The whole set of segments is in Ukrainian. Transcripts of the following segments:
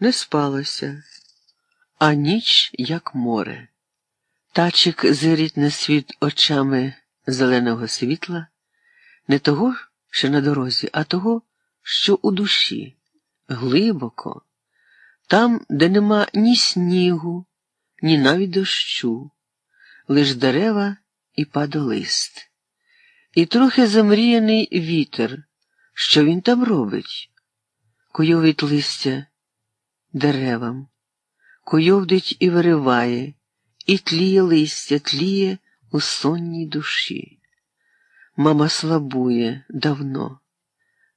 не спалося, а ніч, як море. Тачик зирить на світ очами зеленого світла, не того, що на дорозі, а того, що у душі, глибоко, там, де нема ні снігу, ні навіть дощу, лиш дерева і падолист. І трохи замріяний вітер, що він там робить, куйовить листя деревам, куйовдить і вириває, і тліє листя, тліє у сонній душі. Мама слабує давно,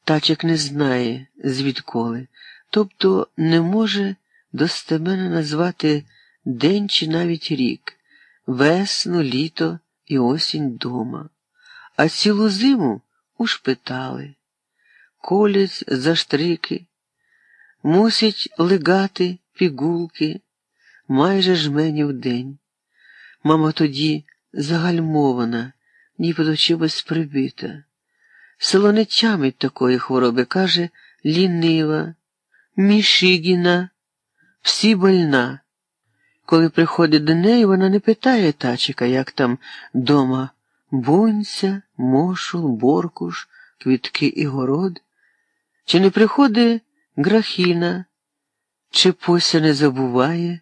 тачик не знає, звідколи, тобто не може достеменно назвати день чи навіть рік, весну, літо і осінь дома, а цілу зиму у шпитали, колять за штрики, мусять легати пігулки майже жмені в день. Мама тоді загальмована, ніби чимось прибита. Село не тямить такої хвороби, каже лінива, мішігіна, всі больна. Коли приходить до неї, вона не питає тачика, як там дома бунця, мошул, боркуш, квітки і город, чи не приходить грахіна, чи пося не забуває,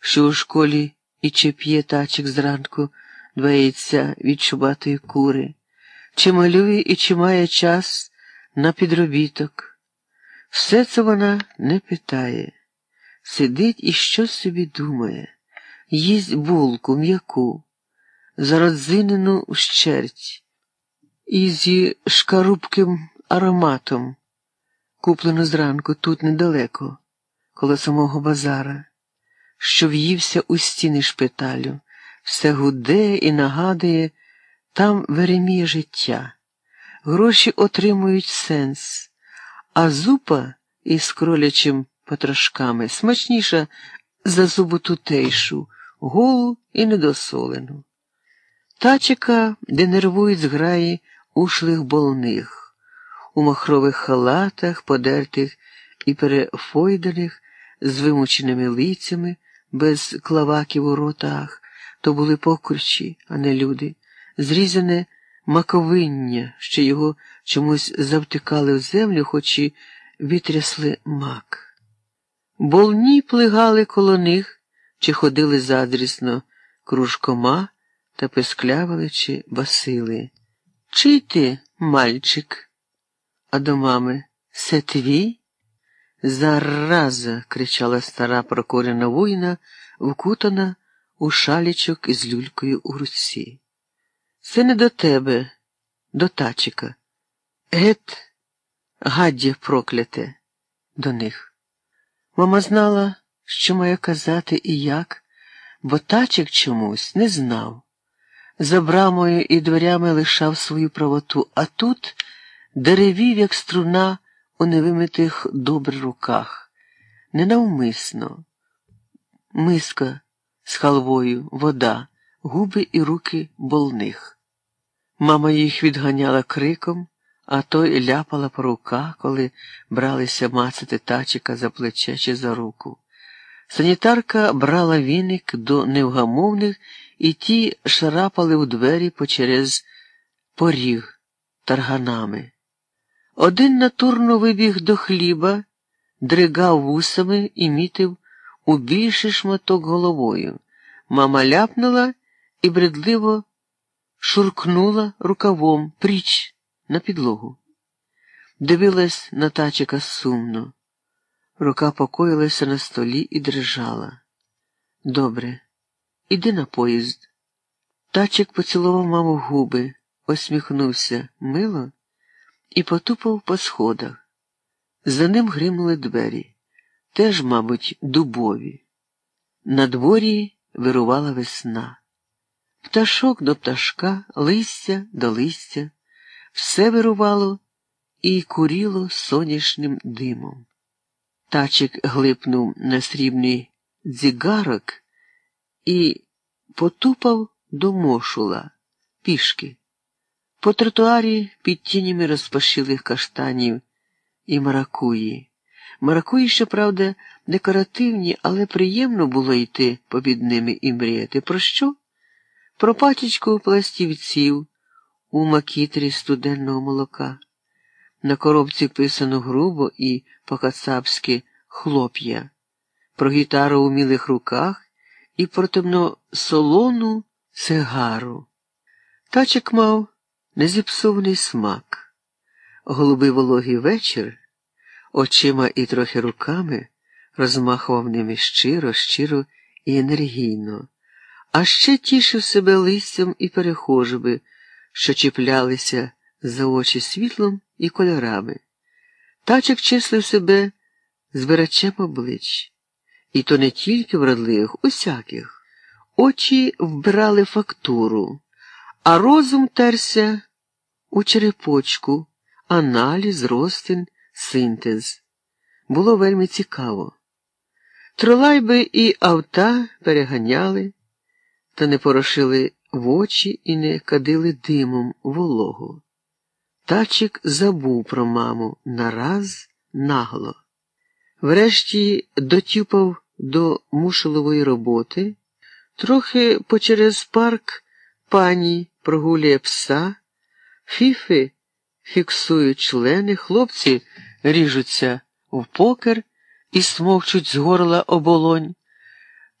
що у школі і чи п'є тачик зранку два яйця від чубатої кури, чи малює і чи має час на підробіток. Все це вона не питає, сидить і щось собі думає, їсть булку м'яку, зародзинену вщерть, і зі шкарубким ароматом, куплену зранку тут недалеко, коло самого базара, що в'ївся у стіни шпиталю, все гуде і нагадує, там вереміє життя, гроші отримують сенс, а зупа із кролячим потрошками смачніша за зубу тутейшу, голу і недосолену. Тачика, де нервують зграї ушлих болних, у махрових халатах, подертих і перефойданих, з вимученими лицями, без клаваків у ротах, то були покручі, а не люди, зрізане маковиння, що його чомусь завтикали в землю, хоч і витрясли мак. Болні плигали коло них чи ходили задрісно кружкома та писклявили чи басили. Чий ти, мальчик? А до мами се твій? Зараза. кричала стара прокурена воїна, вкутана у шалічок із люлькою у руці. Це не до тебе, до тачика. Гет, гаддя прокляте, до них. Мама знала, що має казати і як, бо тачик чомусь не знав. За брамою і дверями лишав свою правоту, а тут деревів, як струна у невимитих добре руках, ненавмисно, миска з халвою, вода, губи і руки болних. Мама їх відганяла криком, а той ляпала по руках, коли бралися мацати тачика за плече чи за руку. Санітарка брала віник до невгамовних, і ті шарапали у двері почерез поріг тарганами. Один натурно вибіг до хліба, дригав вусами і мітив у більший шматок головою. Мама ляпнула і бредливо шуркнула рукавом пріч на підлогу. Дивилась на тачика сумно. Рука покоїлася на столі і дрижала. Добре, іди на поїзд. Тачик поцілував маму в губи, усміхнувся мило і потупав по сходах. За ним гримнули двері, теж, мабуть, дубові. На дворі вирувала весна. Пташок до пташка, листя до листя, все вирувало і куріло сонячним димом. Тачик глипнув на срібний дзігарок і потупав до мошула пішки. По тротуарі під тінями розпашилих каштанів і маракуї, Маракуї, щоправда, декоративні, але приємно було йти попід ними і мріяти. Про що? Про пачечку пластівців у макітрі студенного молока. На коробці писано грубо і по-кацапськи хлоп'я, про гітару у мілих руках і про темно солону сигару. Тачик мав незіпсований смак, голубий вологий вечір, очима і трохи руками розмахував ними щиро, щиро і енергійно, а ще тішив себе листям і перехожими, що чіплялися за очі світлом і кольорами. Тачик числив себе збирачем облич, і то не тільки вродливих, усяких. Очі вбирали фактуру, а розум терся у черепочку, аналіз, розтин, синтез. Було вельми цікаво. Тролайби і авта переганяли, та не порошили в очі і не кадили димом вологу. Тачик забув про маму нараз нагло. Врешті дотюпав до мушелової роботи, трохи почерез парк пані прогулює пса, фіфи фіксують члени, хлопці ріжуться в покер і смовчуть з горла оболонь.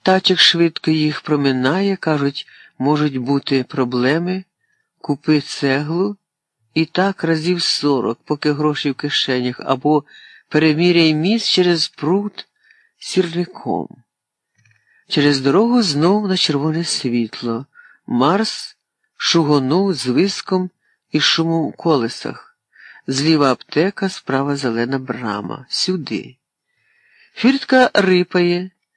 Тачик швидко їх проминає, кажуть, можуть бути проблеми, купи цеглу. І так разів сорок, поки гроші в кишенях, або переміряй міст через пруд сірником. Через дорогу знов на червоне світло. Марс шугонув з виском і шумом у колесах. Зліва аптека, справа зелена брама. Сюди. Фіртка рипає.